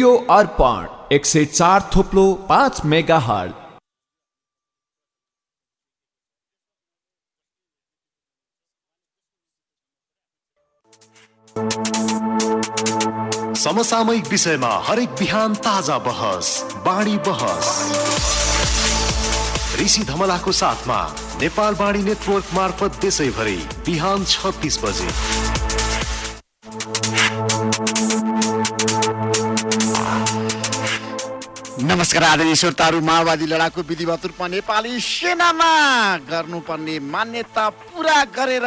Radio अर्पण एक सय चार थोप्लो पाँच मेगा हल समसामयिक विषयमा हरेक बिहान ताजा बहस बाणी बहस। ऋषि धमलाको साथमा नेपाल बाणी नेटवर्क मार्फत देशैभरि बिहान छत्तिस बजे। नमस्कार आदरणीय श्रोताहरू माओवादी लडाकु विधिवत रूपमा नेपाली सेनामा गर्नुपर्ने मान्यता पुरा गरेर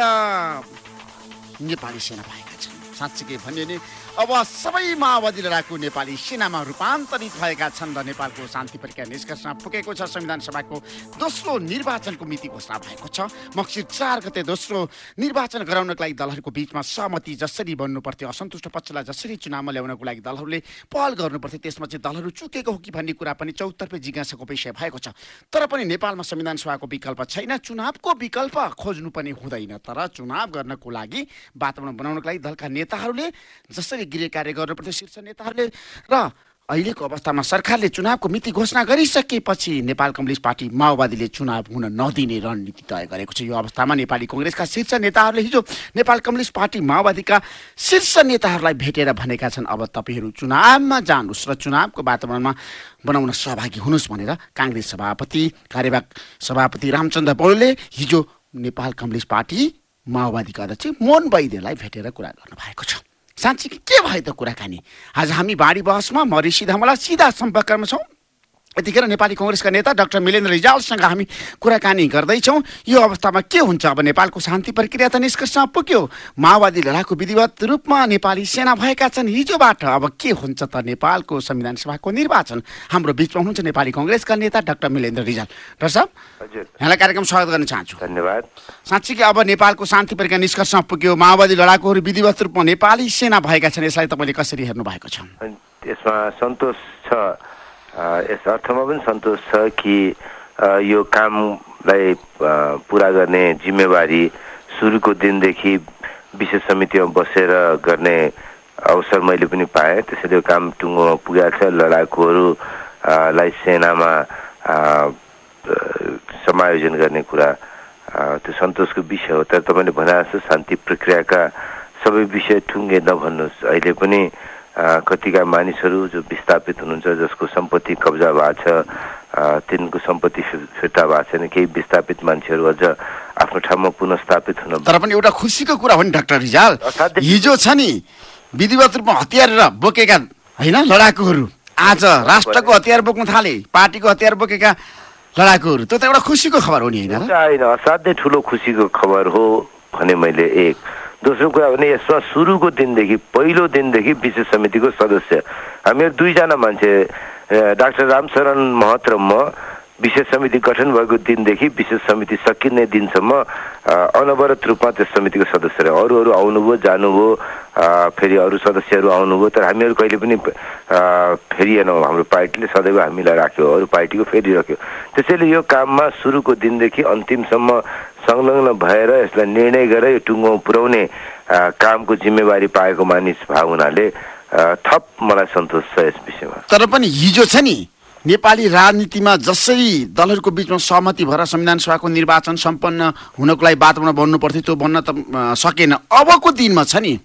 नेपाली सेना भएका छन्। साँच्चीकै भन्यो भने अब सबै माओवादी लडाकु नेपाली सेनामा रूपान्तरित भएका छन् र नेपालको शान्ति प्रक्रिया निष्कर्षमा पुगेको छ। संविधान सभाको दोस्रो निर्वाचनको मिति घोषणा भएको छ। मक्सिर चार गते दोस्रो निर्वाचन गराउनको लागि दलहरूको बिचमा सहमति जसरी बन्नु पर्थ्यो असन्तुष्ट पक्षलाई जसरी चुनावमा ल्याउनको लागि दलहरूले पहल गर्नु पर्थ्यो त्यसमा चाहिँ दलहरू चुकेको हो कि भन्ने कुरा पनि चौतर्फे जिज्ञासाको विषय भएको छ। तर पनि नेपालमा संविधान सभाको विकल्प छैन। चुनावको विकल्प खोज्नु पनि हुँदैन। तर चुनाव गर्नको लागि वातावरण बनाउनको लागि दलका नेताहरूले जसरी गृह कार्य गर्नुपर्थ्यो शीर्ष नेताहरूले। र अहिलेको अवस्थामा सरकारले चुनावको मिति घोषणा गरिसकेपछि नेपाल कम्युनिस्ट पार्टी माओवादीले चुनाव हुन नदिने रणनीति तय गरेको छ। यो अवस्थामा नेपाली कङ्ग्रेसका शीर्ष नेताहरूले हिजो नेपाल कम्युनिस्ट पार्टी माओवादीका शीर्ष नेताहरूलाई भेटेर भनेका छन् अब तपाईँहरू चुनावमा जानुहोस् र चुनावको वातावरणमा बनाउन सहभागी हुनुहोस् भनेर काङ्ग्रेस सभापति कार्यवाहक सभापति रामचन्द्र पौडेलले हिजो नेपाल कम्युनिस्ट पार्टी माओवादीका अध्यक्ष मोहन वैद्यलाई भेटेर कुरा गर्नुभएको छ। साँच्ची के भयो त कुराकानी? आज हामी बाढी बहसमा म ऋषि धमला सिधा सम्पर्कमा छौँ। यतिखेर नेपाली कङ्ग्रेसका नेता डाक्टर मिलेन्द्र रिजालसँग हामी कुराकानी गर्दैछौँ। यो अवस्थामा के हुन्छ अब नेपालको शान्ति प्रक्रिया त निष्कर्षमा पुग्यो। माओवादी लडाकु विधिवत रूपमा नेपाली सेना भएका छन्। हिजोबाट अब के हुन्छ त नेपालको संविधान सभाको निर्वाचन? हाम्रो बिचमा हुनुहुन्छ नेपाली कङ्ग्रेसका नेता डाक्टर मिलेन्द्र रिजाल। डाक्टर साहब यहाँलाई कार्यक्रम स्वागत गर्न चाहन्छु। धन्यवाद। साँच्चै अब नेपालको शान्ति प्रक्रिया निष्कर्षमा पुग्यो। माओवादी लडाकुहरू विधिवत रूपमा नेपाली सेना भएका छन्। यसलाई तपाईँले कसरी हेर्नु भएको छ? अनि त्यसमा सन्तोष छ। यस अर्थमा पनि सन्तोष छ कि यो कामलाई पुरा गर्ने जिम्मेवारी सुरुको दिनदेखि विशेष समितिमा बसेर गर्ने अवसर मैले पनि पाएँ। त्यसैले काम टुङ्गोमा पुगेको छ। लडाकुहरू अ, लाई सेनामा समायोजन गर्ने कुरा त्यो सन्तोषको विषय हो। तर तपाईँले भने जस्तो शान्ति प्रक्रियाका सबै विषय ठुङ्गे नभन्नुहोस्। अहिले पनि कतिका मानिसहरू जो विस्थापित हुनुहुन्छ जसको सम्पत्ति कब्जा भएको छ तिनको सम्पत्ति फिर- फिर्ता भएको छैन केही विस्थापित मान्छेहरू अझ आफ्नो ठाउँमा पुनस्थापित हुन तर पनि एउटा खुसीको कुरा हो नि डाक्टर रिजाल। हिजो छ नि विधिवत रूपमा हतियार र बोकेका होइन लडाकुहरू। आज राष्ट्रको हतियार बोक्न थाले पार्टीको हतियार बोकेका लडाकुहरू। त्यो त एउटा खुसीको खबर हो नि? होइन असाध्यै ठुलो खुसीको खबर हो भने मैले एक। दोस्रो कुरा भने यसमा सुरुको दिनदेखि पहिलो दिनदेखि विशेष समितिको सदस्य हामीहरू दुईजना मान्छे डाक्टर रामशरण महत म विशेष समिति गठन भएको दिनदेखि विशेष समिति सकिने दिनसम्म अनवरत रूपमा त्यस समितिको सदस्य रहे अरू अरू आउनुभयो जानुभयो फेरि अरू सदस्यहरू आउनुभयो तर हामीहरू कहिले पनि फेरिएनौँ हाम्रो पार्टीले सदैव हामीलाई राख्यो अरू पार्टीको फेरिराख्यो त्यसैले यो काममा सुरुको दिनदेखि अन्तिमसम्म संलग्न भएर यसलाई निर्णय गरेर यो टुङ्गोमा पुर्याउने कामको जिम्मेवारी पाएको मानिस भएको हुनाले थप मलाई सन्तोष छ यस विषयमा। तर पनि हिजो छ नि नेपाली राजनीतिमा जसरी दलहरूको बिचमा सहमति भएर संविधान सभाको निर्वाचन सम्पन्न हुनको लागि वातावरण बन्नु पर्थ्यो त्यो बन्न त सकेन। अबको दिनमा छ नि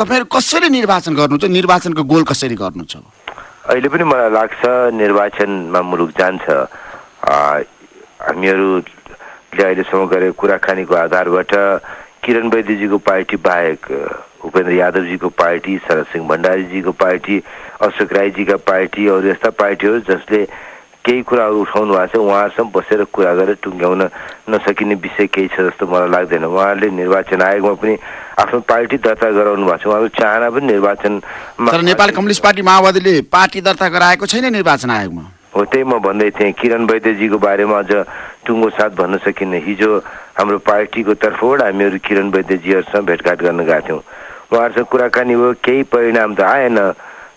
तपाईँहरू कसरी निर्वाचन गर्नु छ निर्वाचनको गोल कसरी गर्नु छ अहिले पनि मलाई लाग्छ निर्वाचनमा मुलुक जान्छ। हामीहरूले अहिलेसम्म गरेको कुराकानीको आधारबाट किरण वैद्यजीको पार्टी बाहेक उपेन्द्र यादवजीको पार्टी शरद सिंह भण्डारीजीको पार्टी अशोक राईजीका पार्टी अरू यस्ता पार्टीहरू जसले केही कुराहरू उठाउनु भएको छ उहाँहरूसँग बसेर कुरा गरेर टुङ्ग्याउन नसकिने विषय केही छ जस्तो मलाई लाग्दैन। उहाँहरूले निर्वाचन आयोगमा पनि आफ्नो पार्टी दर्ता गराउनु भएको छ। उहाँहरूको चाहना पनि निर्वाचनमा तर नेपाल कम्युनिस्ट पार्टी माओवादीले पार्टी दर्ता गराएको छैन निर्वाचन आयोगमा? हो त्यही म भन्दै थिएँ किरण वैद्यजीको बारेमा अझ टुङ्गो साथ भन्न सकिन्न हिजो हाम्रो पार्टीको तर्फबाट हामीहरू किरण वैद्यजीहरूसँग भेटघाट गर्न गएका थियौँ। उहाँहरूसँग कुराकानी भयो केही परिणाम त आएन।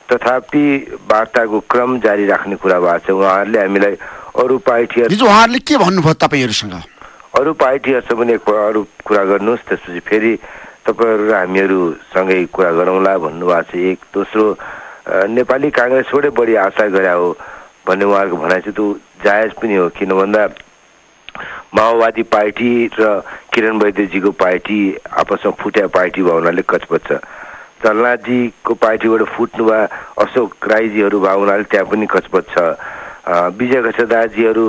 तथापि वार्ताको क्रम जारी राख्ने कुरा भएको छ। उहाँहरूले हामीलाई अरू पार्टीहरू उहाँहरूले के भन्नुभयो तपाईँहरूसँग? अरू पार्टीहरूसँग पनि एक अरू कुरा गर्नुहोस् त्यसपछि फेरि तपाईँहरू र हामीहरू सँगै कुरा गरौँला भन्नुभएको छ। एक दोस्रो नेपाली काङ्ग्रेसबाटै बढी आशा गरे हो भन्ने उहाँहरूको भनाइ चाहिँ त्यो जायज पनि हो। किन भन्दा माओवादी पार्टी र किरण वैद्यजीको पार्टी आपसमा फुट्या पार्टी भयो हुनाले कचपच छ। पार्टीबाट फुट्नु भए अशोक राईजीहरू भयो हुनाले त्यहाँ पनि कचपच छ। विजय घसदारजीहरू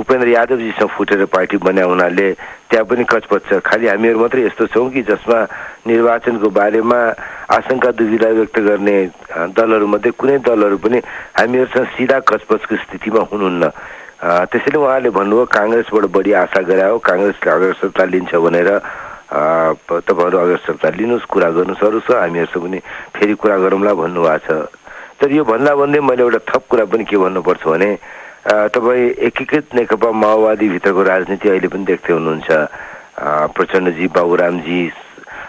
उपेन्द्र यादवजीसँग फुटेर पार्टी बन्या हुनाले त्यहाँ पनि कचपच छ। खालि हामीहरू मात्रै यस्तो छौँ कि जसमा निर्वाचनको बारेमा आशंका दुविधा व्यक्त गर्ने दलहरूमध्ये कुनै दलहरू पनि हामीहरूसँग सिधा कचपचको स्थितिमा हुनुहुन्न। त्यसैले उहाँले भन्नुभयो काङ्ग्रेसबाट बढी आशा गरे हो काङ्ग्रेसले अग्रसरता लिन्छ भनेर तपाईँहरू अग्रसरता लिनुहोस् कुरा गर्नुहोस् अरू छ हामीहरूसँग पनि फेरि कुरा गरौँला भन्नुभएको छ। तर यो भन्दा भन्दै मैले एउटा थप कुरा पनि के भन्नुपर्छ भने तपाईँ एकीकृत नेकपा माओवादीभित्रको राजनीति अहिले पनि देख्दै हुनुहुन्छ। प्रचण्डजी बाबुरामजी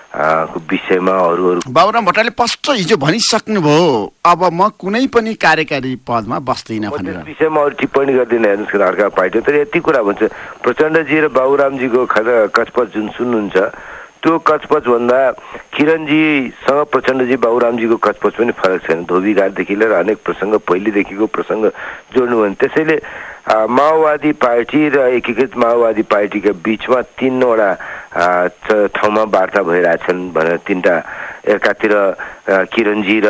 विषयमा अरू अरू बाबुराम भट्टराईले स्पष्ट हिजो भनिसक्नुभयो अब म कुनै पनि कार्यकारी पदमा बस्दिनँ भनेर। विषयमा अरू टिप्पणी गर्दिनँ हेर्नुहोस् न अर्का पार्टी तर यति कुरा भन्छ प्रचण्डजी र बाबुरामजीको कचपच जुन सुन्नुहुन्छ त्यो कचपच भन्दा किरणजीसँग प्रचण्डजी बाबुरामजीको कचपच पनि फरक छैन। धोबीघाटदेखि लिएर अनेक प्रसङ्ग पहिलेदेखिको प्रसङ्ग जोड्नु भने त्यसैले माओवादी पार्टी र एकीकृत माओवादी पार्टीका बिचमा तिनवटा ठाउँमा वार्ता भइरहेछन् भनेर तिनवटा एकातिर किरणजी र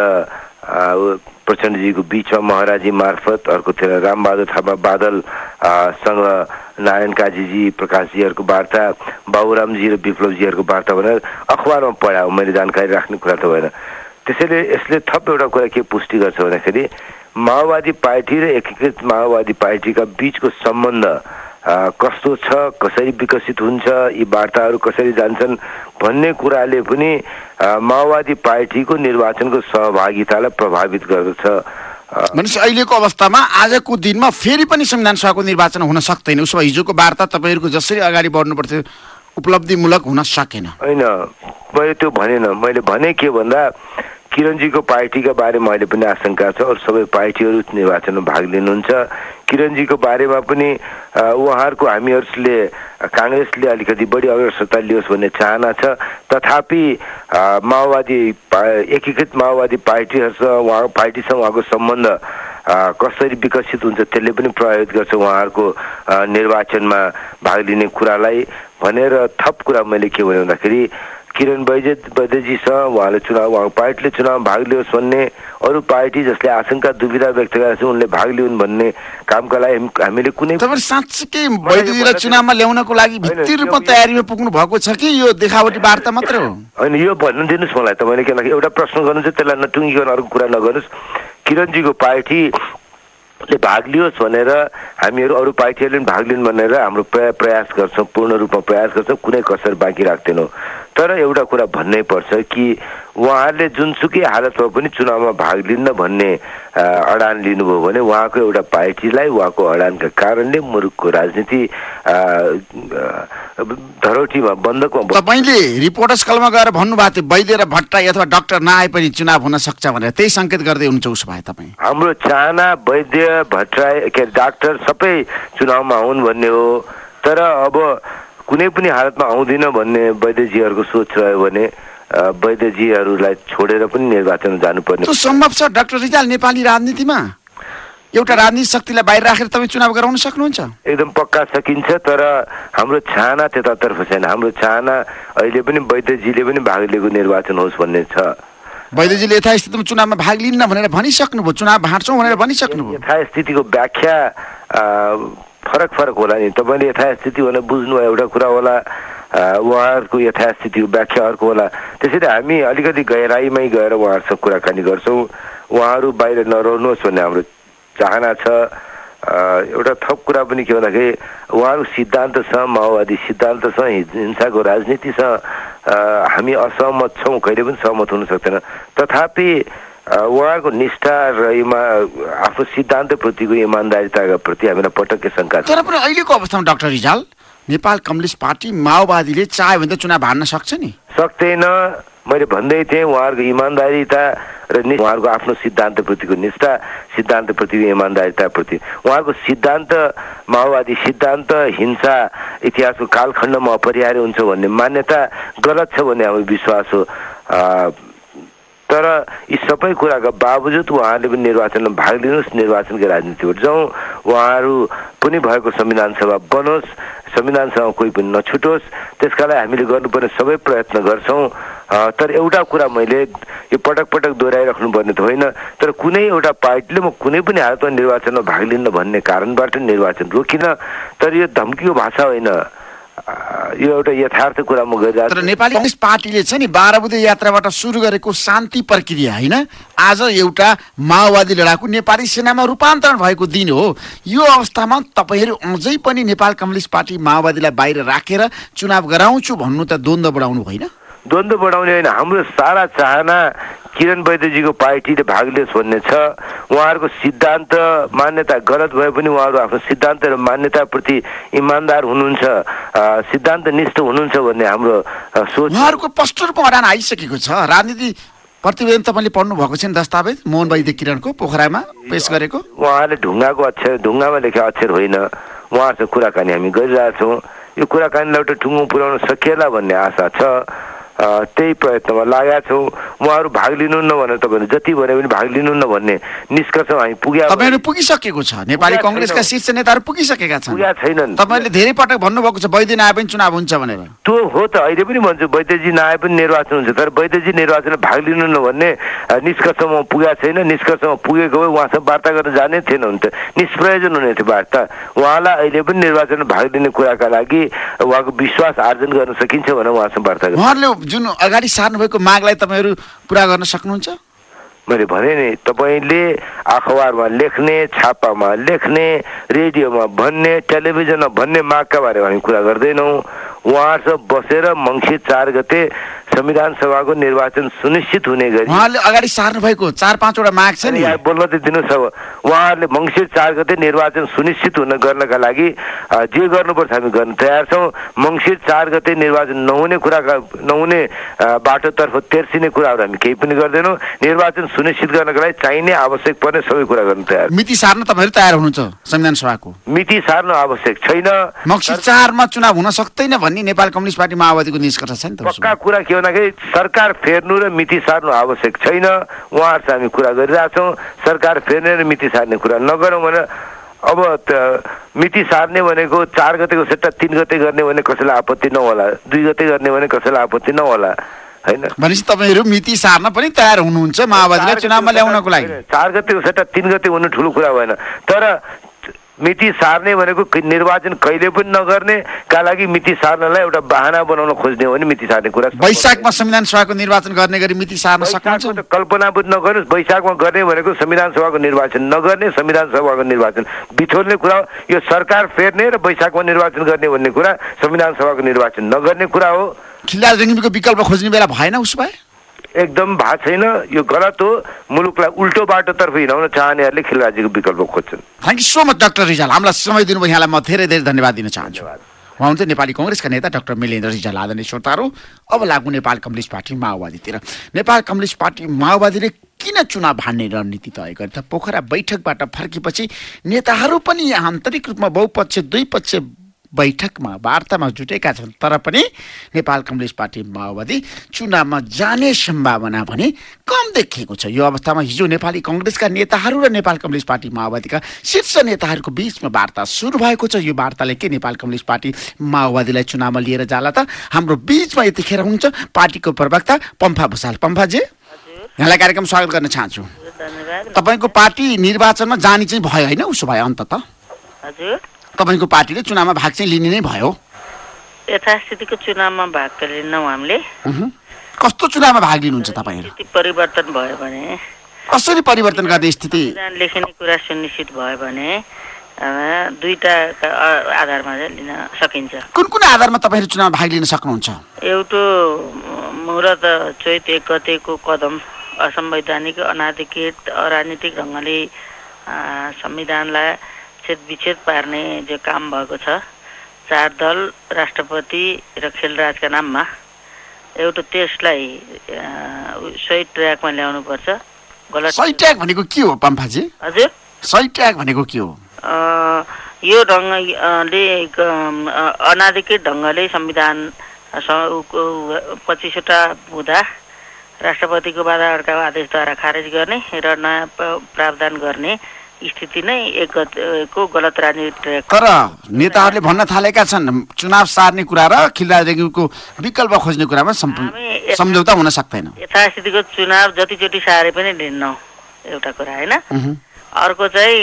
प्रचण्डजीको बिचमा महाराजी मार्फत अर्कोतिर रामबहादुर थापा बादल अ, सँग नारायण काजीजी प्रकाशजीहरूको वार्ता बाबुरामजी र विप्लवजीहरूको वार्ता भनेर अखबारमा पढायो मैले जानकारी राख्ने कुरा त भएन। त्यसैले यसले थप एउटा कुरा के पुष्टि गर्छ भन्दाखेरि माओवादी पार्टी र एकीकृत माओवादी पार्टीका बिचको सम्बन्ध कस्तो छ कसरी विकसित हुन्छ यी वार्ताहरू कसरी जान्छन् भन्ने कुराले पनि माओवादी पार्टीको निर्वाचनको सहभागितालाई प्रभावित गर्दछ। भनेपछि अहिलेको अवस्थामा आजको दिनमा फेरि पनि संविधान सभाको निर्वाचन हुन सक्दैन। उसो हिजोको वार्ता तपाईँहरूको जसरी अगाडि बढ्नु पर्थ्यो उपलब्धिमूलक हुन सकेन। होइन मैले त्यो भनेन। मैले भने के भन्दा किरणजीको पार्टीका बारेमा अहिले पनि आशंका छ अरू सबै पार्टीहरू निर्वाचनमा भाग लिनुहुन्छ। किरणजीको बारेमा पनि उहाँहरूको हामीहरूले काङ्ग्रेसले अलिकति बढी अग्रसरता लियोस् भन्ने चाहना छ। तथापि माओवादी एकीकृत माओवादी पार्टीहरूसँग उहाँ पार्टीसँग उहाँको सम्बन्ध कसरी विकसित हुन्छ त्यसले पनि प्रभावित गर्छ उहाँहरूको निर्वाचनमा भाग लिने कुरालाई। भनेर थप कुरा मैले के भने भन्दाखेरि किरण वैद्य वैद्यजीसँग उहाँले चुनाव उहाँको पार्टीले चुनावमा भाग लियोस् भन्ने अरू पार्टी जसले आशंका दुविधा व्यक्त गरेका छन् उनले भाग लिउन् भन्ने कामका लागि हामी- हामीले कुनै साँच्चीकै चुनावमा ल्याउनको लागि भित्री रूपमा तयारीमा पुग्नु भएको छ कि? यो देखावटी वार्ता मात्र हो। होइन यो भन्नु दिनुहोस् मलाई तपाईँले के लाग्यो एउटा प्रश्न गर्नुहुन्छ त्यसलाई नटुङ्गिकन अर्को कुरा नगर्नुहोस्। किरणजीको पार्टीले भाग लियोस् भनेर हामीहरू अरू पार्टीहरूले पनि भाग लिउन् भनेर हाम्रो प्रया प्रयास गर्छौँ पूर्ण रूपमा प्रयास गर्छौँ कुनै कसर बाँकी राख्दैनौँ। तर एउटा कुरा भन्नै पर्छ कि उहाँहरूले जुनसुकै हालतमा पनि चुनावमा भाग लिन्न भन्ने अडान लिनुभयो भने उहाँको एउटा पार्टीलाई उहाँको अडानका कारणले मुलुकको राजनीति धरोटीमा बन्दकमा बस्छ। तपाईँले रिपोर्टर्स कलमा गएर भन्नुभएको थियो वैद्य र भट्टराई अथवा डाक्टर नआए पनि चुनाव हुन सक्छ भनेर त्यही सङ्केत गर्दै हुनुहुन्छ उसो भए तपाईँ हाम्रो चाहना वैद्य भट्टराई के डाक्टर सबै चुनावमा आउन् भन्ने हो तर अब कुनै पनि हालतमा आउँदिन भन्ने वैद्यजीहरूको सोच रह्यो भने वैद्यजीहरूलाई छोडेर पनि निर्वाचन जानुपर्ने सम्भव छ डाक्टर रिजाल नेपाली राजनीतिमा? एउटा राजनीतिक शक्तिलाई बाहिर राखेर तपाईँ चुनाव गराउन सक्नुहुन्छ? एकदम पक्का सकिन्छ तर हाम्रो चाहना त्यतातर्फ छैन। हाम्रो चाहना अहिले पनि वैद्यजीले पनि भाग लिएको निर्वाचन होस् भन्ने छ। वैद्यजीले यथास्थितिमा चुनावमा भाग लिन्न भनेर भनिसक्नुभयो चुनाव भाँड्छौँ भनेर भनिसक्नुभयो। यथास्थितिको व्याख्या फरक फरक होला नि। तपाईँले यथास्थिति भनेर बुझ्नु एउटा कुरा होला उहाँहरूको यथास्थितिको व्याख्या अर्को होला। त्यसैले हामी अलिकति गहिराइमै गएर उहाँहरूसँग कुराकानी गर्छौँ। उहाँहरू बाहिर नरहनुहोस् भन्ने हाम्रो चाहना छ। एउटा थप कुरा पनि के भन्दाखेरि उहाँहरूको सिद्धान्तसँग माओवादी सिद्धान्तसँग हिंसाको राजनीतिसँग हामी असहमत छौँ कहिले पनि सहमत हुन सक्दैन। तथापि उहाँको निष्ठा र इमा आफ्नो सिद्धान्तप्रतिको इमान्दारिताका प्रति हामीलाई पटक्कै शङ्का तर पनि अहिलेको अवस्थामा doctor Rijal Nepal communist party माओवादीले चाह्यो भने त चुनाव हार्न सक्छ नि। सक्दैन। मैले भन्दै थिएँ उहाँहरूको इमान्दारिता र उहाँहरूको आफ्नो सिद्धान्तप्रतिको निष्ठा सिद्धान्तप्रतिको इमान्दारिताप्रति उहाँहरूको सिद्धान्त माओवादी सिद्धान्त हिंसा इतिहासको कालखण्डमा अपरिहार्य हुन्छ भन्ने मान्यता गलत छ भन्ने हाम्रो विश्वास हो। तर यी सबै कुराका बावजुद उहाँहरूले पनि निर्वाचनमा भाग लिनुहोस् निर्वाचनको राजनीतिबाट जाउँ। उहाँहरू पनि भएको संविधान सभा बनोस् संविधान सभा कोही पनि नछुटोस्। त्यसका लागि हामीले गर्नुपर्ने सबै प्रयत्न गर्छौँ। तर एउटा कुरा मैले यो पटक पटक दोहोऱ्याइराख्नु पर्ने त होइन। तर कुनै एउटा पार्टीले म कुनै पनि हालतमा निर्वाचनमा भाग लिन्न भन्ने कारणबाट निर्वाचन रोकिन। तर यो धम्कीको भाषा होइन। यो एउटा यथार्थ कुरा म गरिरहेको तर छु। नेपाली कङ्ग्रेस पार्टीले चाहिँ नि बाह्र बुधे यात्राबाट सुरु गरेको शान्ति प्रक्रिया होइन? आज एउटा माओवादी लडाकु नेपाली सेनामा रूपान्तरण भएको दिन हो। यो अवस्थामा तपाईँहरू अझै पनि नेपाल कम्युनिस्ट पार्टी माओवादीलाई बाहिर राखेर चुनाव गराउँछु भन्नु त द्वन्द्व बढाउनु होइन द्वन्द्व बढाउने होइन। हाम्रो सारा चाहना किरण वैद्यजीको पार्टीले भाग लियोस् भन्ने छ। उहाँहरूको सिद्धान्त मान्यता गलत भए पनि उहाँहरू आफ्नो सिद्धान्त र मान्यताप्रति इमान्दार हुनुहुन्छ। अ, सिद्धान्तनिष्ठ हुनुहुन्छ भन्ने हाम्रो सोच। उहाँहरूको पस्टर पढान आइसकेको छ। राजनीति प्रतिवेदन तपाईँले पढ्नु भएको छ नि दस्तावेज? मोहन वैद्य किरणको पोखरामा पेश गरेको? उहाँले ढुङ्गाको अक्षर ढुङ्गामा लेखेको अक्षर होइन। उहाँहरूसँग कुराकानी हामी गरिरहेछौँ। यो कुराकानीलाई एउटा टुङ्गो पुर्याउन सकिएला भन्ने आशा छ। त्यही प्रयत्नमा लागेका छौँ। उहाँहरू भाग लिनुहुन्न भनेर तपाईँहरू जति भने पनि भाग लिनुहुन्न भन्ने निष्कर्षमा हामी पुग्या तपाईँहरू पुगिसकेको छ। नेपाली कङ्ग्रेसका। शीर्ष नेताहरू पुगिसकेका छन्। पुगेका छैनन्। तपाईँले धेरै पटक भन्नुभएको छ वैद्य नआए पनि चुनाव हुन्छ भनेर। त्यो हो त। अहिले पनि भन्छु वैद्यजी नआए पनि निर्वाचन हुन्छ। तर वैद्यजी निर्वाचनमा भाग लिनुहुन्न भन्ने निष्कर्षमा पुगेको छैन। निष्कर्षमा पुगेको भए उहाँसँग वार्ता गर्न जाने थिएन हुन त निष्प्रयोजन हुने थियो वार्ता। उहाँलाई अहिले पनि निर्वाचनमा भाग लिने कुराका लागि उहाँको विश्वास आर्जन गर्न सकिन्छ भनेर उहाँसँग वार्ता गरेँ उहाँहरूले जुन अगाडि सार्नुभएको मागलाई तपाईँहरू पुरा गर्न सक्नुहुन्छ? मैले भने नि तपाईँले अखबारमा लेख्ने छापामा लेख्ने रेडियोमा भन्ने टेलिभिजनमा भन्ने मागका बारेमा हामी कुरा गर्दैनौँ। उहाँहरूसँग बसेर मङ्सिर चार गते संविधान सभाको निर्वाचन सुनिश्चित हुने गरी उहाँहरूले अगाडि सार्नु भएको चार पाँचवटा माग छ नि। बोल्न त दिनुहोस् अब उहाँहरूले मङ्सिर चार गते निर्वाचन सुनिश्चित हुन गर्नका लागि जे गर्नुपर्छ हामी गर्न तयार छौँ। मङ्सिर चार गते निर्वाचन नहुने कुराका नहुने बाटोतर्फ तेर्सिने कुराहरू हामी केही पनि गर्दैनौँ। निर्वाचन सुनिश्चित गर्नका लागि चाहिने आवश्यक पर्ने सबै कुरा गर्न तयार। मिति सार्न तपाईँहरू तयार हुनुहुन्छ संविधान सभाको? मिति सार्नु आवश्यक छैन। मक्सिर चारमा चुनाव हुन सक्दैन भन्ने नेपाल कम्युनिस्ट पार्टी माओवादीको निष्कर्ष छ नि त। पक्का। कुरा के सरकार फेर्नु र मिति सार्नु आवश्यक छैन। उहाँहरूसँग हामी कुरा गरिरहेछौँ सरकार फेर्ने र मिति सार्ने कुरा नगरौँ भने अब त मिति सार्ने भनेको चार गतेको सट्टा तिन गते गर्ने भने कसैलाई आपत्ति नहोला। दुई गते गर्ने भने कसैलाई आपत्ति नहोला। होइन? भनेपछि तपाईँहरू मिति सार्न पनि तयार हुनुहुन्छ माओवादीलाई चुनावमा ल्याउनको लागि। चार गतेको सट्टा तिन गते हुनु ठुलो कुरा भएन। तर मिति सार्ने भनेको निर्वाचन कहिले पनि नगर्ने का लागि मिति सार्नलाई एउटा बाहना बनाउन खोज्ने हो भने मिति सार्ने कुरा वैशाखमा संविधान सभाको निर्वाचन गर्ने गरी मिति सार्न सक्नुहुन्छ? कल्पना पनि नगर्नुहोस्। वैशाखमा गर्ने भनेको संविधान सभाको निर्वाचन नगर्ने संविधान सभाको निर्वाचन। बिथोल्ने कुरा हो यो सरकार फेर्ने र वैशाखमा निर्वाचन गर्ने भन्ने कुरा संविधान सभाको निर्वाचन नगर्ने कुरा हो। खिलराज रेग्मीको विकल्प खोज्ने बेला भएन उसो भए? एकदम भएको छैन यो गलत हो। मुलुकलाई उल्टो बाटोतर्फ हिँडाउन चाहनेहरूले खिलराजीको विकल्प खोज्छन्। Thank you so much doctor Rijal हामीलाई समय दिनुभयो। यहाँलाई म धेरै धेरै धन्यवाद दिन चाहन्छु। उहाँ हुनुहुन्थ्यो नेपाली कङ्ग्रेसका नेता डाक्टर मिलेन्द्र रिजाल आदरणीय श्रोताहरू। अब लागु नेपाल कम्युनिस्ट पार्टी माओवादीतिर। नेपाल कम्युनिस्ट पार्टी माओवादीले किन चुनाव भान्ने रणनीति तय गरे त? पोखरा बैठकबाट फर्केपछि नेताहरू पनि आन्तरिक रूपमा बहुपक्ष दुई पक्ष बैठकमा वार्तामा जुटेका छन् तर पनि नेपाल कम्युनिस्ट पार्टी माओवादी चुनावमा जाने सम्भावना भने कम देखिएको छ। यो अवस्थामा हिजो नेपाली कङ्ग्रेसका नेताहरू र नेपाल कम्युनिस्ट पार्टी माओवादीका शीर्ष नेताहरूको बिचमा वार्ता सुरु भएको छ। यो वार्ताले के नेपाल कम्युनिस्ट पार्टी माओवादीलाई चुनावमा लिएर जाला त? हाम्रो बिचमा यतिखेर हुन्छ पार्टीको प्रवक्ता पम्फा भूषाल पम्फाजी यहाँलाई कार्यक्रम स्वागत गर्न चाहन्छु। तपाईँको पार्टी निर्वाचनमा जाने चाहिँ भयो होइन उसो भए अन्तत हजुर। तपाईँको पार्टीले चुनावमा भाग चाहिँ लिने नै भयो। यथास्थितिको चुनावमा भाग त लिन्नौँ हामीले। कस्तो चुनावमा भाग लिनुहुन्छ तपाईँहरू? परिवर्तन भयो भने। कसरी परिवर्तन गर्ने स्थिति? लेखिने कुरा सुनिश्चित भयो भने अ, दुईटा आधारमा लिन सकिन्छ। कुन कुन आधारमा तपाईँहरू चुनावमा भाग लिन सक्नुहुन्छ? एउटो मुहूर्त चैत एक गतेको कदम असंवैधानिक अनाधिकृत अराजनीतिक ढङ्गले संविधानलाई छेद विच्छेद पार्ने जो काम भएको छ चार दल राष्ट्रपति र खेलराजका नाममा एउटा त्यसलाई सही ट्र्याकमा ल्याउनुपर्छ। गलत सही ट्याग भनेको के हो पम्फाजी? हजुर। सही ट्याग भनेको के हो? यो ढङ्गले अनाधिकृत ढङ्गले संविधान पच्चिसवटा हुँदा राष्ट्रपतिको बाधा अड्काउ आदेशद्वारा खारेज गर्ने र नयाँ प्रावधान गर्ने स्थिति नै एक गत- को गलत राजनीति तर नेताहरूले भन्न थालेका छन् चुनाव सार्ने कुरा र रेग्मीको विकल्प खोज्ने कुरामा सम्झौता हुन सक्दैन यथास्थितिको चुनाव जतिचोटि सारे पनि लिन्नौ एउटा कुरा होइन। अर्को चाहिँ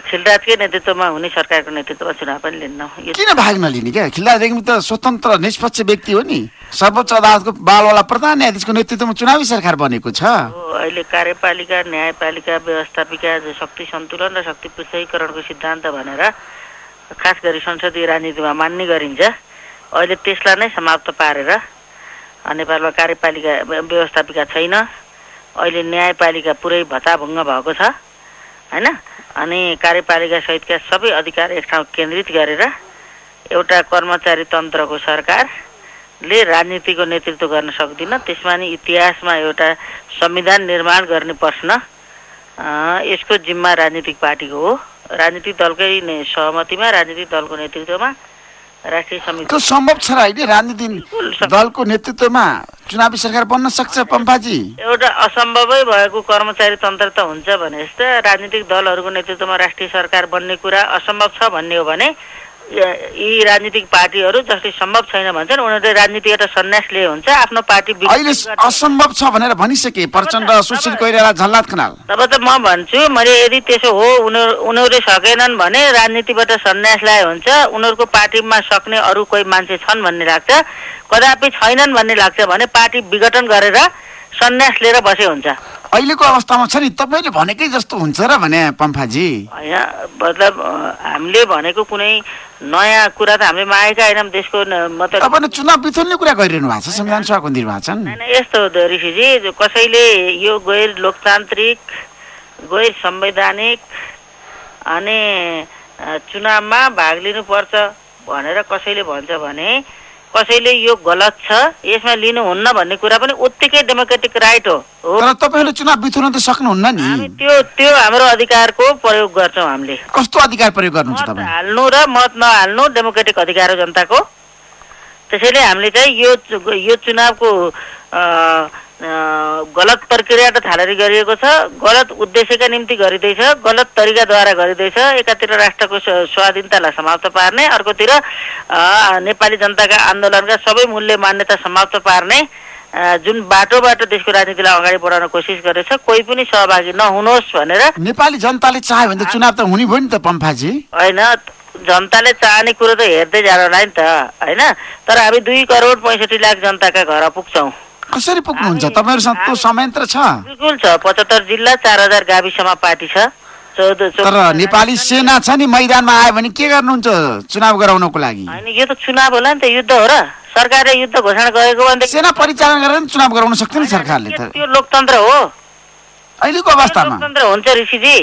खिलराजकै नेतृत्वमा हुने सरकारको नेतृत्वमा चुनाव पनि लिन्नौ किन भाग नलिने क्या? खिल्ला रेग्मी त स्वतन्त्र निष्पक्ष व्यक्ति हो नि। सर्वोच्च अदालतको बालवाला प्रधान न्यायाधीशको नेतृत्वमा चुनावी सरकार बनेको छ। अहिले कार्यपालिका न्यायपालिका व्यवस्थापिका शक्ति सन्तुलन र शक्ति पृथकीकरणको सिद्धान्त भनेर खास गरी संसदीय राजनीतिमा मान्ने गरिन्छ। अहिले त्यसलाई नै समाप्त पारेर नेपालमा कार्यपालिका व्य- व्यवस्थापिका छैन। अहिले न्यायपालिका पुरै भत्ताभङ्ग भएको छ। होइन अनि कार्यपालिका सहितका सबै अधिकार एक ठाउँ केन्द्रित गरेर एउटा कर्मचारी तन्त्रको सरकारले राजनीतिको नेतृत्व गर्न सक्दिन त्यसमा नि इतिहासमा एउटा संविधान निर्माण गर्ने प्रश्न यसको जिम्मा राजनीतिक पार्टीको हो। राजनीतिक दलकै सहमतिमा राजनीतिक दलको नेतृत्वमा राष्ट्रिय समिति। त्यो सम्भव छ र अहिले राजनीति दलको नेतृत्वमा चुनावी सरकार बन्न सक्छ पम्पाजी एउटा असम्भवै भएको कर्मचारी तन्त्र त हुन्छ भने जस्तो राजनीतिक दलहरूको नेतृत्वमा राष्ट्रिय सरकार बन्ने कुरा असम्भव छ भन्ने हो भने य- राजनीतिक पार्टीहरू जसले सम्भव छैन भन्छन् उनीहरूले राजनीति एउटा सन्यास लिए हुन्छ आफ्नो पार्टी अहिले असम्भव छ भनेर भनिसके प्रचण्ड सुशील कोइराला झलनाथ खनाल। तब त म भन्छु मैले यदि त्यसो हो उनीहरू उनीहरूले सकेनन् भने राजनीतिबाट सन्यास लाए हुन्छ उनीहरूको पार्टीमा सक्ने अरू कोही मान्छे छन् भन्ने लाग्छ। कदापि छैनन् भन्ने लाग्छ भने पार्टी विघटन गरेर सन्यास लिएर बसे हुन्छ। अहिलेको अवस्थामा छ नि तपाईँले भनेकै जस्तो हुन्छ र भने पम्फाजी। मतलब हामीले भनेको कुनै नयाँ कुरा त हामीले मागेका होइनौँ देशको मतलब तपाईँले चुनाव बिथोल्ने कुरा गरिरहनु भएको छ संविधान सभाको निर्वाचन। यस्तो ऋषिजी कसैले यो गैर लोकतान्त्रिक गैर संवैधानिक अनि चुनावमा भाग लिनुपर्छ भनेर कसैले भन्छ भने कसैले यो गलत छ यसमा लिनुहुन्न भन्ने कुरा पनि उत्तिकै डेमोक्रेटिक राइट हो। तर तपाईँले चुनाव बिथोल्न त सक्नुहुन्न हामी नि त्यो त्यो हाम्रो अधिकारको प्रयोग गर्छौँ हामीले। कस्तो अधिकार प्रयोग गर्नुहुन्छ तपाईँ? हाल्नु र मत नहाल्नु डेमोक्रेटिक अधिकार हो जनताको। त्यसैले हामीले चाहिँ यो यो चुनावको गलत प्रक्रियाबाट थालेर गरिएको छ गलत उद्देश्यका निम्ति गरिँदैछ गलत तरिकाद्वारा गरिँदैछ एकातिर राष्ट्रको स्वाधीनतालाई समाप्त पार्ने अर्कोतिर नेपाली जनताका आन्दोलनका सबै मूल्य मान्यता समाप्त पार्ने जुन बाटोबाट देशको राजनीतिलाई अगाडि बढाउन कोसिस गरेछ कोही पनि सहभागी नहुनुहोस् भनेर नेपाली जनताले चाह्यो भने त चुनाव त हुने भयो नि त पम्फाजी होइन जनताले चाहने कुरो त हेर्दै जानु होला नि त होइन? तर हामी दुई करोड पैँसठी लाख जनताका घर पुग्छौँ। कसरी पुग्नुहुन्छ? तपाईँहरूसँग त्यो संयन्त्र छ? बिल्कुल छ पचहत्तर जिल्ला चार हजार गाविसमा पार्टी छ। तर नेपाली सेना छ नि मैदानमा आयो भने के गर्नुहुन्छ चुनाव गराउनको लागि? होइन यो त चुनाव होला नि त युद्ध हो र। सरकारले युद्ध घोषणा गरेको सेना परिचालन गरेर नि चुनाव गराउन सक्दैन सरकारले त। त्यो लोकतन्त्र हो। अहिलेको अवस्थामा? लोकतन्त्र हुन्छ ऋषिजी।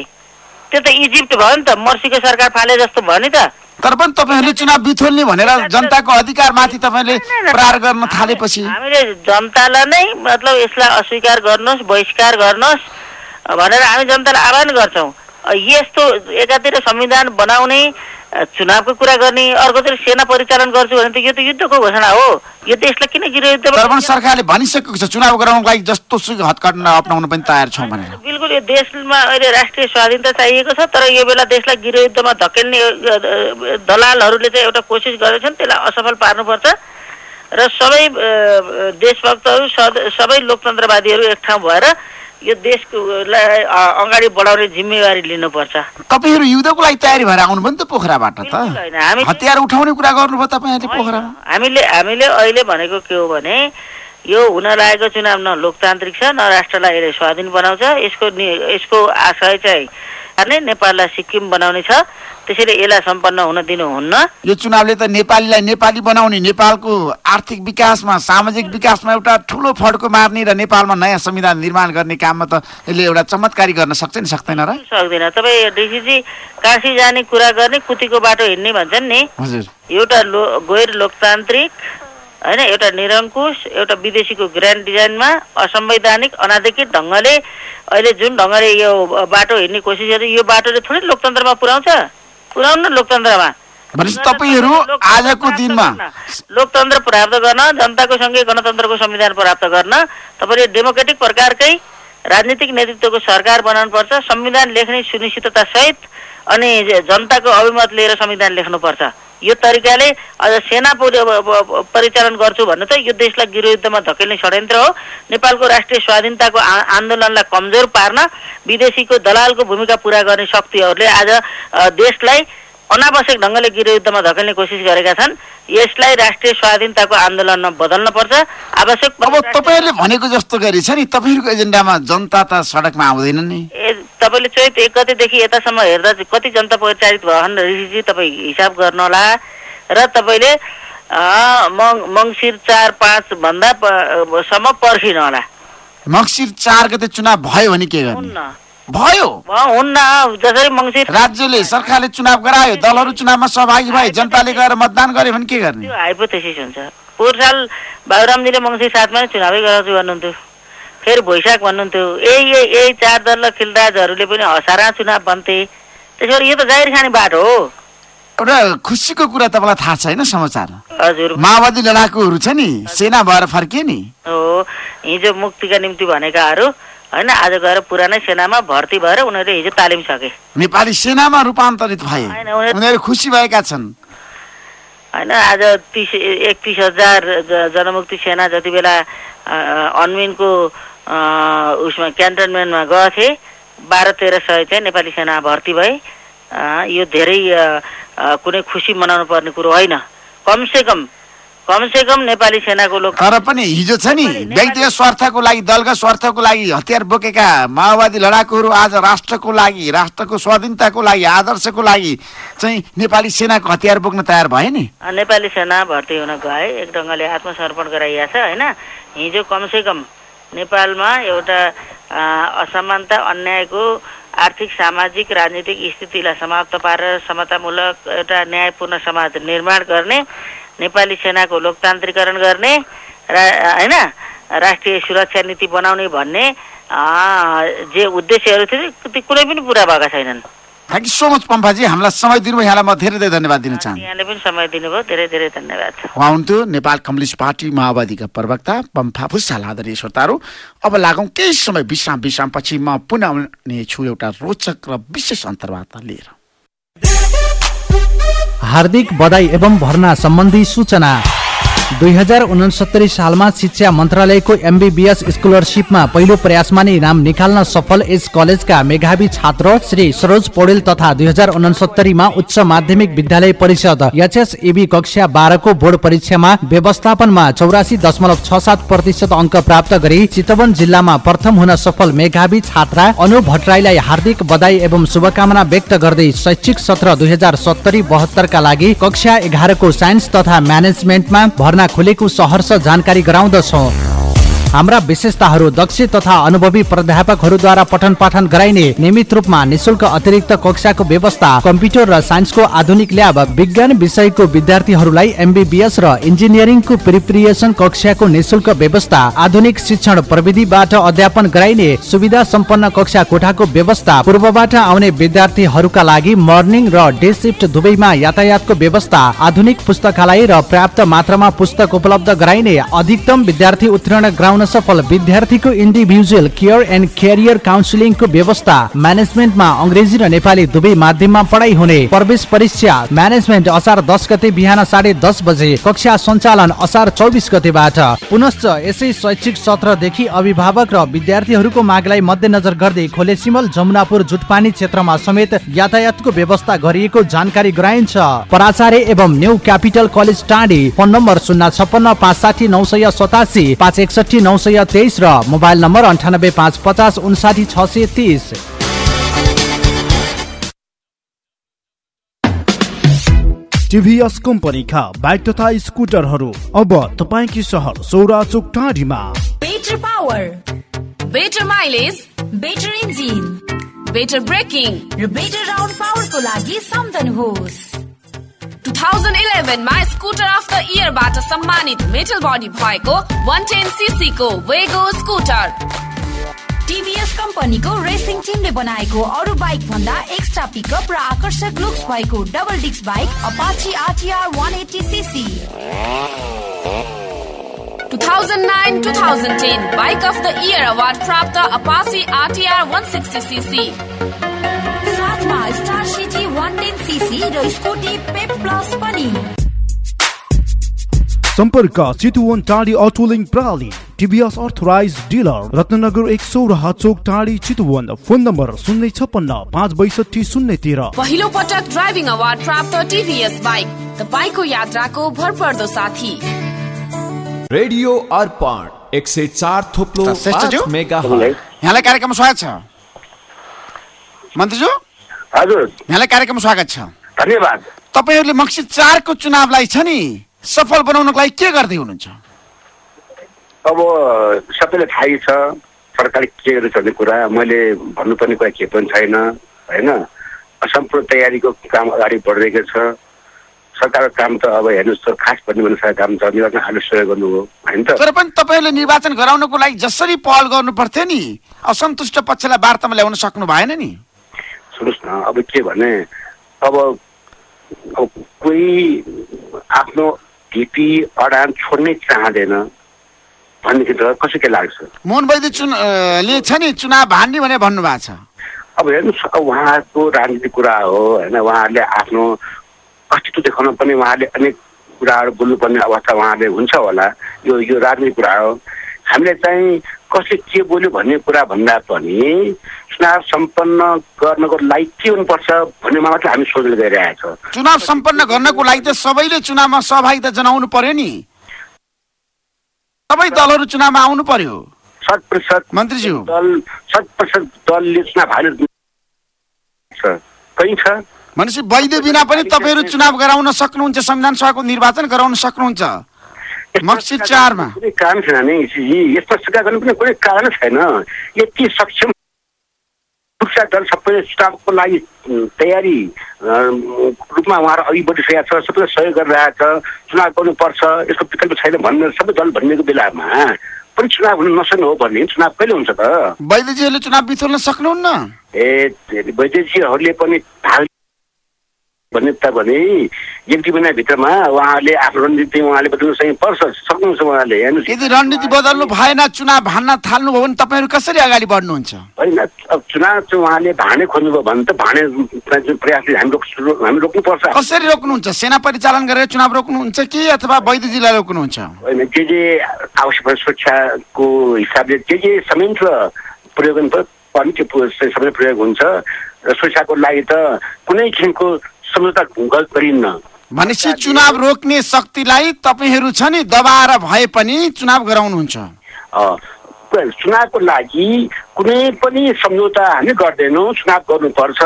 त्यो त इजिप्ट भयो नि त मर्सीको सरकार फाले जस्तो भयो नि त। तर पनि तपाईँहरूले चुनाव बिथोल्ने भनेर जनताको अधिकारमाथि तपाईँले प्रहार गर्न थालेपछि। हामीले जनतालाई नै मतलब यसलाई अस्वीकार गर्नुहोस् बहिष्कार गर्नुहोस् भनेर हामी जनतालाई आह्वान गर्छौँ। यस्तो एकातिर संविधान बनाउने चुनावको कुरा गर्ने अर्कोतिर सेना परिचालन गर्छु भने त यो त युद्धको घोषणा हो। यो देशलाई किन गृहयुद्ध सरकारले भनिसकेको छ चुनाव गराउनको लागि जस्तो हत्कण्डा अप्नाउन पनि तयार छौँ भनेर। बिल्कुल यो देशमा अहिले राष्ट्रिय स्वाधीनता चाहिएको छ तर यो बेला देशलाई गृहयुद्धमा धकेल्ने दलालहरूले चाहिँ एउटा कोसिस गरेछन् त्यसलाई असफल पार्नुपर्छ। र सबै देशभक्तहरू सबै लोकतन्त्रवादीहरू एक ठाउँ भएर यो देशकोलाई अगाडि बढाउने जिम्मेवारी लिनुपर्छ। तपाईँहरू युद्धको लागि तयारी भएर आउनुभयो नि त पोखराबाट त। हतियार उठाउने कुरा गर्नुभयो तपाईँहरूले पोखरामा। हामीले हामीले अहिले भनेको के हो भने यो हुन लागेको चुनाव न लोकतान्त्रिक छ न राष्ट्रलाई यसले स्वाधीन बनाउँछ यसको यसको आशय चाहिँ नै नेपाललाई सिक्किम बनाउने छ। त्यसैले यसलाई सम्पन्न हुन दिनुहुन्न। यो चुनावले त नेपालीलाई नेपाली बनाउने नेपालको आर्थिक विकासमा सामाजिक विकासमा एउटा ठुलो फड्को मार्ने र नेपालमा नयाँ संविधान निर्माण गर्ने काममा त यसले एउटा चमत्कारी गर्न सक्छ नि सक्दैन र? सक्दैन। तपाईँ डिसीजी काशी जाने कुरा गर्ने कुतीको बाटो हिँड्ने भन्छन् नि। हजुर। एउटा लो गैर लोकतान्त्रिक होइन एउटा निरङ्कुश एउटा विदेशीको ग्रान्ड डिजाइनमा असंवैधानिक अनाधिकृत ढङ्गले अहिले जुन ढङ्गले यो बाटो हिँड्ने कोसिस गर्छ यो बाटोले थोरै लोकतन्त्रमा पुर्याउँछ पुर्याउनु लोकतन्त्रमा। भनेपछि तपाईँहरू आजको दिनमा लोकतन्त्र प्राप्त गर्न जनताको सँगै गणतन्त्रको संविधान प्राप्त गर्न तपाईँले डेमोक्रेटिक प्रकारकै राजनीतिक नेतृत्वको सरकार बनाउनु पर्छ संविधान लेख्ने सुनिश्चितता सहित अनि जनताको अभिमत लिएर संविधान लेख्नुपर्छ। यो तरिकाले अझ सेना परिचालन गर्छु भन्नु त यो देशलाई गृहयुद्धमा धकेल्ने षड्यन्त्र हो। नेपालको राष्ट्रिय स्वाधीनताको आन्दोलनलाई कमजोर पार्न विदेशीको दलालको भूमिका पुरा गर्ने शक्तिहरूले आज देशलाई अनावश्यक ढङ्गले गृहयुद्धमा धकेल्ने कोसिस गरेका छन्। यसलाई राष्ट्रिय स्वाधीनताको आन्दोलनमा बदल्न पर्छ। आवश्यक अब तपाईँहरूले भनेको जस्तो गरी छ नि तपाईँहरूको एजेन्डामा जनता त सडकमा आउँदैन नि। ए तपाईँले चैत एक गतेदेखि यतासम्म हेर्दा कति जनता परिचालित भएन ऋषिजी तपाईँ हिसाब गर्नुहोला र तपाईँले मङ मङ्सिर चार पाँच भन्दा सम्म पर्खिनु होला मक्सिर चार गते चुनाव भयो भने के गर्ने? भयो। राज्यले सरकारले चुनाव गरायो दलहरू चुनावमा सहभागी भए जनताले गएर मतदान गर्यो भने के गर्ने? हाइपोथेसिस हुन्छ। पोहोर साल बाबुरामजीले मङ्सिर सातमा नै चुनावै गराउँछु भन्नुहुन्थ्यो। फेरि भइसक भन्नुहुन्थ्यो यही यही यही चार दल र खिलराजहरूले पनि हसारा चुनाव भन्थे त्यसो यो त जाहिर खाने बाटो हो। एउटा खुसीको कुरा तपाईँलाई थाहा छैन समाचार हजुर। माओवादी लडाकुहरू छ नि सेना भएर फर्किए नि। हो हिजो मुक्तिका निम्ति भनेकाहरू होइन आज गएर पुरानै सेनामा भर्ती भएर उनीहरूले हिजो तालिम सके। नेपाली सेनामा रूपान्तरित भए। उनीहरू- उनीहरू खुसी भएका छन्। होइन आज तिस एकतिस हजार जनमुक्ति सेना जति बेला अ, अन्मिनको अ, उसमा क्यान्टनमेन्टमा गएथे बाह्र तेह्र सय चाहिँ नेपाली सेना भर्ती भए। यो धेरै कुनै खुसी मनाउनु पर्ने कुरो होइन। कमसे कम कमसे कम नेपाली सेनाको लोक। तर पनि हिजो छ नि व्यक्तिगत स्वार्थको लागि दलका स्वार्थको लागि हतियार बोकेका माओवादी लडाकुहरू आज राष्ट्रको लागि राष्ट्रको स्वाधीनताको लागि आदर्शको लागि चाहिँ नेपाली सेनाको हतियार बोक्न तयार भए नि। नेपाली सेना भर्ती हुन गए एक ढङ्गले आत्मसमर्पण गराइएको छ होइन? हिजो कमसे कम नेपालमा एउटा असमानता अन्यायको आर्थिक सामाजिक राजनीतिक स्थितिलाई समाप्त पारेर समतामूलक एउटा न्यायपूर्ण समाज निर्माण गर्ने नेपाली सेनाको लोकतान्त्रिकरण गर्ने र होइन राष्ट्रिय सुरक्षा नीति बनाउने भन्ने जे उद्देश्यहरू थिए ती कुनै पनि पुरा भएका छैनन्। Thank you so much Pampha ji. हामीलाई समय दिनुभयो। यहाँलाई म धेरै धेरै धन्यवाद दिन चाहन्छु। यहाँले पनि समय दिनुभयो। धेरै धेरै धन्यवाद। उहाँ हुन्थ्यो नेपाल कम्युनिस्ट पार्टी माओवादीका प्रवक्ता पम्फा भुषाल आदरणीय श्रोताहरू। अब लागौँ केही समय विश्राम विश्रामपछि म पुनः छु एउटा रोचक र विशेष अन्तर्वार्ता लिएर। हार्दिक बधाई एवं भर्ना सम्बन्धी सूचना। दुई हजार उनसत्तरी सालमा शिक्षा मन्त्रालयको एमबिबिएस स्कलरसिपमा पहिलो प्रयासमा नै नाम निकाल्न सफल यस कलेजका मेधावी छात्र श्री सरोज पौडेल तथा दुई हजार उच्च माध्यमिक विद्यालय परिषद एचएसएबी कक्षा बाह्रको बोर्ड परीक्षामा व्यवस्थापनमा चौरासी दशमलव छ सात प्रतिशत अङ्क प्राप्त गरी चितवन जिल्लामा प्रथम हुन सफल मेधावी छात्रा अनु भट्टराईलाई हार्दिक बधाई एवं शुभकामना व्यक्त गर्दै शैक्षिक सत्र दुई हजार सत्तरी बहत्तरका लागि कक्षा एघारको साइन्स तथा म्यानेजमेन्टमा भर्ना खुलेको सहर्ष जानकारी गराउँदछौ। हाम्रा विशेषताहरू दक्ष तथा अनुभवी प्राध्यापकहरूद्वारा पठन पाठन गराइने नियमित रूपमा निशुल्क अतिरिक्त कक्षाको व्यवस्था कम्प्युटर र साइन्सको आधुनिक ल्याब विज्ञान विषयको विद्यार्थीहरूलाई एमबिबिएस र इन्जिनियरिङको प्रिप्रिएसन कक्षाको निशुल्क व्यवस्था आधुनिक शिक्षण प्रविधिबाट अध्यापन गराइने सुविधा सम्पन्न कक्षा कोठाको व्यवस्था पूर्वबाट आउने विद्यार्थीहरूका लागि मर्निङ र डे सिफ्ट दुवैमा यातायातको व्यवस्था आधुनिक पुस्तकालय र पर्याप्त मात्रामा पुस्तक उपलब्ध गराइने अधिकतम विद्यार्थी उत्तीर्ण सफल विद्यार्थीको इन्डिभिजुअल केयर एन्ड क्यारियर काउन्सिलिङको व्यवस्था म्यानेजमेन्टमा अङ्ग्रेजी र नेपाली दुवै माध्यममा पढाइ हुने। प्रवेश परीक्षा म्यानेजमेन्ट असार दस गते बिहान साढे दस बजे कक्षा सञ्चालन असार चौबिस गतेबाट। पुनश्च यसै शैक्षिक सत्रदेखि अभिभावक र विद्यार्थीहरूको मागलाई मध्यनजर गर्दै खोले सिमल जमुनापुर जुटपानी क्षेत्रमा समेत यातायातको व्यवस्था गरिएको जानकारी गराइन्छ। प्राचार्य एवं न्यू क्यापिटल कलेज टाँडी फोन नम्बर शून्य छप्पन्न पाँच साठी नौ सय सतासी पाँच एकसठी नौ सय तेइस र मोबाइल नम्बर अन्ठानब्बे पाँच पचास उन्साठी छ सय तिस। टिभीएस कम्पनीका बाइक तथा स्कुटरहरू अब तपाईँकी सहर Saura Chowk टाढीमा better power better mileage better engine better braking र बेटर राउन्ड पावरको लागि सम्झनुहोस्। 2011 मा स्कुटर अफ द इयरबाट सम्मानित मेटल बडी भएको 110 सीसी को वेगो स्कुटर टिभीएस कम्पनीको रेसिङ टिमले बनाएको अरू बाइक भन्दा एक्स्ट्रा पिकअप र आकर्षक लुक्स भएको double disc bike Apache RTR one eighty CC 2009-2010 Bike of the Year Award प्राप्त Apache RTR 160cc साथमा Star City one ten CC र स्कुटी पेप प्लस पनि। सम्पर्क चितुवन टाढी अटोलिङ प्रणाली टिभीएस अर्थराइज डिलर रत्नगर एक सौ र चोक टाढी चितुवन फोन नम्बर शून्य छप्पन्न पाँच बैसठी शून्य तेह्र। पहिलो पटक ड्राइभिङ अवार्ड प्राप्त टिभीएस बाइक तपाईँको यात्राको भरपर्दो साथी। रेडियो अर्पण एक सय चार थोप्लो मेगा यहाँलाई कार्यक्रममा स्वागत छ। मन्त्रीज्यू? हजुर। यहाँलाई कार्यक्रममा स्वागत छ। धन्यवाद। तपाईँहरूले मक्सिद चारको चुनावलाई छ नि सफल बनाउनको लागि के गर्दै हुनुहुन्छ? अब सबैलाई थाहै छ सरकारले के गर्दैछ भन्ने कुरा। मैले भन्नुपर्ने कुरा के पनि छैन होइन? सम्पूर्ण तयारीको काम अगाडि बढिरहेको छ। सरकारको काम त अब हेर्नुहोस् त खास भन्ने अनुसार काम छ निर्वाचन आयोगले सहयोग गर्नु हो होइन त? तर पनि तपाईँहरूले निर्वाचन गराउनको लागि जसरी पहल गर्नु पर्थ्यो नि असन्तुष्ट पक्षलाई वार्तामा ल्याउन सक्नु भएन नि। सुन्नुहोस् न अब के भने अब अब कोही आफ्नो ढिपी अडान छोड्नै चाहँदैन भन्ने त कसै के लाग्छ? मोहन वैद्य चुन अ, ले छ नि चुनाव भान्ने भनेर भन्नुभएको छ। अब हेर्नुहोस् अब उहाँको राजनीतिक कुरा हो होइन उहाँहरूले आफ्नो अस्तित्व देखाउन पनि उहाँले अनेक कुराहरू बोल्नुपर्ने अवस्था उहाँले हुन्छ होला। यो यो राजनीतिक कुरा हो। हामीले चाहिँ कसले के बोल्यो भन्ने कुरा भन्दा पनि चुनाव सम्पन्न गर्नको लागि के हुनुपर्छ भन्नेमा मात्रै हामी सोच्दै गइरहेको छ। चुनाव सम्पन्न गर्नको लागि त सबैले चुनावमा सहभागिता जनाउनु पर्यो नि। सबै दलहरू चुनावमा आउनु पर्यो। शत प्रतिशत मन्त्रीज्यू। दल शत प्रतिशत दलले चुनाव हालेर छ कहीँ छ? भनेपछि वैद्य बिना पनि तपाईँहरू चुनाव गराउन सक्नुहुन्छ संविधान सभाको निर्वाचन गराउन सक्नुहुन्छ। चारमा कुनै कारण छैन नि यस्तो गर्नु पनि कुनै कारण छैन यति सक्षम सुरक्षा दल सबै चुनावको लागि तयारी रूपमा उहाँहरू अघि बढिसकेका छ सबैले सहयोग गरिरहेको छ चुनाव गर्नुपर्छ यसको विकल्प छैन भन्ने सबै दल भनिएको बेलामा पनि चुनाव हुनु नसक्नु हो भने चुनाव कहिले हुन्छ त वैद्यजीहरूले चुनाव बिथोल्न सक्नुहुन्न ए वैद्यजीहरूले पनि भन्ने त भने दुई महिनाभित्रमा उहाँहरूले आफ्नो रणनीति उहाँले बदल्नु चाहिँ पर्छ सक्नुहुन्छ उहाँले हेर्नुहोस्। यदि रणनीति बदल्नु भएन चुनाव भान्न थाल्नुभयो भने तपाईँहरू कसरी अगाडि बढ्नुहुन्छ? होइन अब चुनाव चाहिँ उहाँले भाँडे खोज्नुभयो भने त भाँडे जुन प्रयासले हामी रोक हामी रोक्नुपर्छ। कसरी रोक्नुहुन्छ? सेना परिचालन गरेर चुनाव रोक्नुहुन्छ कि अथवा वैद्यजीलाई रोक्नुहुन्छ? होइन जे जे आवश्यक सुरक्षाको हिसाबले जे जे संयन्त्र प्रयोग पर्ने त्यो संयन्त्र प्रयोग हुन्छ। र सुरक्षाको लागि त कुनै किसिमको सम्झौता ग- गरिन्न। भनेपछि चुनाव रोक्ने शक्तिलाई तपाईँहरू छ नि दबाएर भए पनि चुनाव गराउनुहुन्छ। चुनावको लागि कुनै पनि सम्झौता हामी गर्दैनौँ चुनाव गर्नुपर्छ।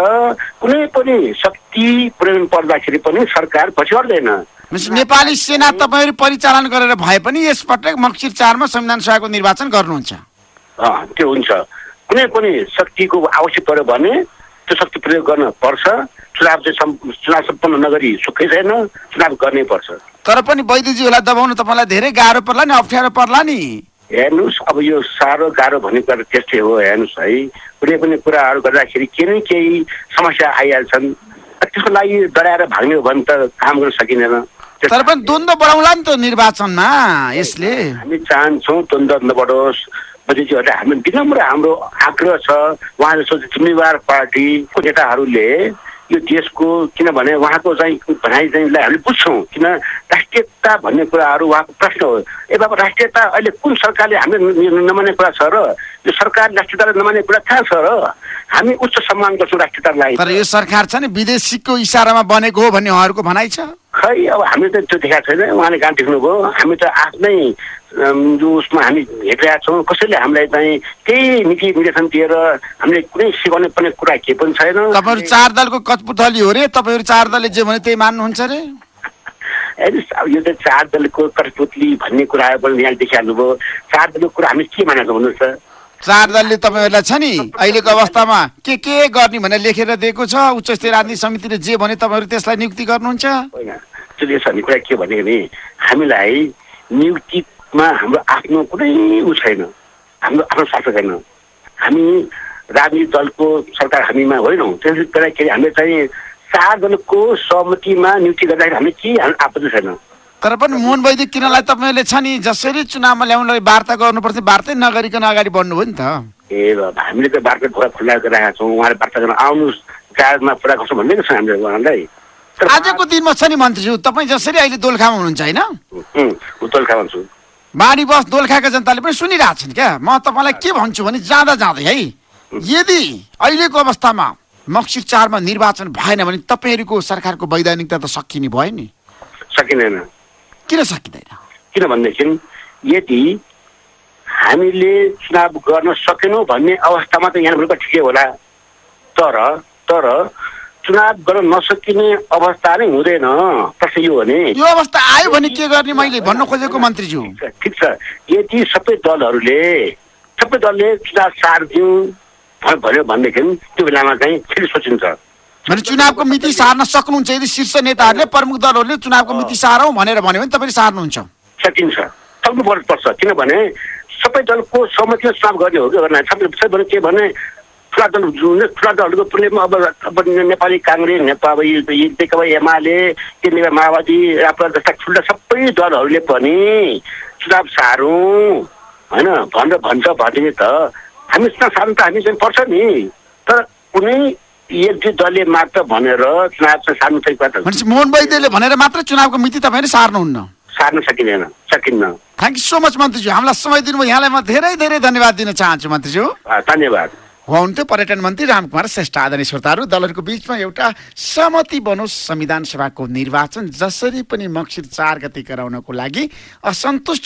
कुनै पनि शक्ति प्रयोग पर्दाखेरि पनि सरकार पछि हट्दैन नेपाली सेना तपाईँहरू परिचालन गरेर भए पनि यसपटक मक्सिर चारमा संविधान सभाको निर्वाचन गर्नुहुन्छ। त्यो हुन्छ। कुनै पनि शक्तिको आवश्यक पर्यो भने त्यो शक्ति प्रयोग गर्न पर्छ। चुनाव चाहिँ चुनाव सम्पन्न नगरी सुखै छैन चुनाव गर्नै पर्छ। तर पनि वैद्यजीहरूलाई दबाउन तपाईँलाई धेरै गाह्रो पर्ला नि अप्ठ्यारो पर्ला नि। हेर्नुहोस् अब यो साह्रो गाह्रो भन्ने कुरा त्यस्तै हो हेर्नुहोस् है। कुनै पनि कुराहरू गर्दाखेरि केही न केही समस्या आइहाल्छन्। त्यसको लागि डराएर भाग्ने हो भने त काम गर्न सकिँदैन। तर पनि द्वन्द्व बढाउला नि त निर्वाचनमा यसले। हामी चाहन्छौँ द्वन्द्व नबढोस्। मोदीजीहरूले हामी विनम्र हाम्रो आग्रह छ। उहाँ जस्तो जिम्मेवार पार्टीको नेताहरूले यो देशको किनभने उहाँको चाहिँ भनाइ चाहिँ हामीले बुझ्छौँ किन राष्ट्रियता भन्ने कुराहरू उहाँको प्रश्न हो। ए बाबा राष्ट्रियता अहिले कुन सरकारले हामीले नमान्ने कुरा छ र? यो सरकार राष्ट्रियतालाई नमान्ने कुरा कहाँ छ र? हामी उच्च सम्मान गर्छौँ राष्ट्रियतालाई। तर यो सरकार छ नि विदेशीको इसारामा बनेको हो भन्ने उहाँहरूको भनाइ छ? खै अब हामीले त त्यो देखाएको छैन। उहाँले कहाँ देख्नुभयो। हामी त आफ्नै जो उसमा हामी हेरिरहेका छौँ कसैले हामीलाई चाहिँ केही नीति निर्देशन दिएर हामीले कुनै सिकाउने पर्ने कुरा केही पनि छैन। तपाईँहरू चार दलको कठपुतली हो रे तपाईँहरू चार दलले जे भने त्यही मान्नुहुन्छ रे। यो त चार दलको कठपुतली भन्ने कुरा पनि यहाँ देखिहाल्नुभयो चार दलको कुरा हामी के मानेको भन्नुहोस् त चार दलले तपाईँहरूलाई छ नि अहिलेको अवस्थामा के के गर्ने भनेर लेखेर दिएको छ? उच्च स्तरीय राजनीति समितिले जे भने तपाईँहरू त्यसलाई नियुक्ति गर्नुहुन्छ? होइन। देश भन्ने कुरा के भने नि हामीलाई नियुक्तिमा हाम्रो आफ्नो कुनै ऊ छैन। हाम्रो आफ्नो शासक छैन। हामी राजनीतिक दलको सरकार हामीमा होइनौँ। त्यसले गर्दाखेरि हामीले चाहिँ चार दलको सहमतिमा नियुक्ति गर्दाखेरि हामीले के हाल- आपत्ति छैन। तर पनि मोहन वैद्य किनलाई तपाईँले छ नि जसरी चुनावमा ल्याउनलाई वार्ता गर्नुपर्छ वार्तै नगरिकन अगाडि बढ्नुभयो नि त। ए हामीले त बाटो ढोका खुल्ला गरिरहेका छौँ। उहाँले वार्ता गर्न आउनुहोस्। चार्जमा पुरा गर्छौँ भन्दै छ हामीले उहाँलाई। आजको दिनमा छ नि मन्त्रीज्यू तपाईँ जसरी अहिले दोलखामा हुनुहुन्छ होइन? उम्, उतल बाढी बस दोलखाका जनताले पनि सुनिरहेको छन् क्या। म तपाईँलाई के भन्छु भने जाँदा जाँदै है। यदि अहिलेको अवस्थामा मक्सिर चारमा निर्वाचन भएन भने तपाईँहरूको सरकारको वैधानिकता त सकिने भयो नि। सकिँदैन। किन सकिँदैन? किनभनेदेखि यदि हामीले चुनाव गर्न सकेनौँ भन्ने अवस्थामा त यहाँ ठिकै होला। तर तर चुनाव गर्न नसकिने अवस्था नै हुँदैन। प्रश्न यो हो भने। यो अवस्था आयो भने के गर्ने मैले भन्न खोजेको मन्त्रीज्यू? ठिक छ। यदि सबै दलहरूले सबै दलले चुनाव सारिदिउँ भ- भन्यो भनेदेखि त्यो बेलामा चाहिँ फेरि सोचिन्छ। भने चुनावको मिति सार्न सक्नुहुन्छ यदि शीर्ष नेताहरूले प्रमुख दलहरूले चुनावको मिति सारौँ भनेर भन्यो भने तपाईँले सार्नुहुन्छ। सकिन्छ। सक्नु पर्छ पर्छ। किनभने सबै दलको सहमतिमा चुनाव गर्ने हो कि गर्न सबै सबैभन्दा के भने ठुला दलहरूको प्रेममा अब अब नेपाली काङ्ग्रेस नेपाल यी नेकपा एमाले के नेकपा माओवादी राप्रा जस्ता ठुला सबै दलहरूले पनि चुनाव सारौँ होइन भनेर भन्छ भनेदेखि त हामी चुनाव सार्नु त हामी चाहिँ पर्छ नि तर कुनै एक दुई दलले मात्र भनेर चुनाव चाहिँ सार्नु चाहिँ मोहन वैद्यले भनेर मात्र चुनावको मिति तपाईँले सार्नुहुन्न सार्न सकिँदैन सकिन्न थ्याङ्क यू सो मच मन्त्रीज्यू हामीलाई समय दिनुभयो यहाँलाई म धेरै धेरै धन्यवाद दिन चाहन्छु मन्त्रीज्यू धन्यवाद हुनुहुन्थ्यो। पर्यटन मन्त्री रामकुमार श्रेष्ठ आदरणीय श्रोताहरू दलहरूको बिचमा एउटा सहमति बनोस् संविधान सभाको निर्वाचन जसरी पनि मक्सिर चार गति गराउनको लागि असन्तुष्ट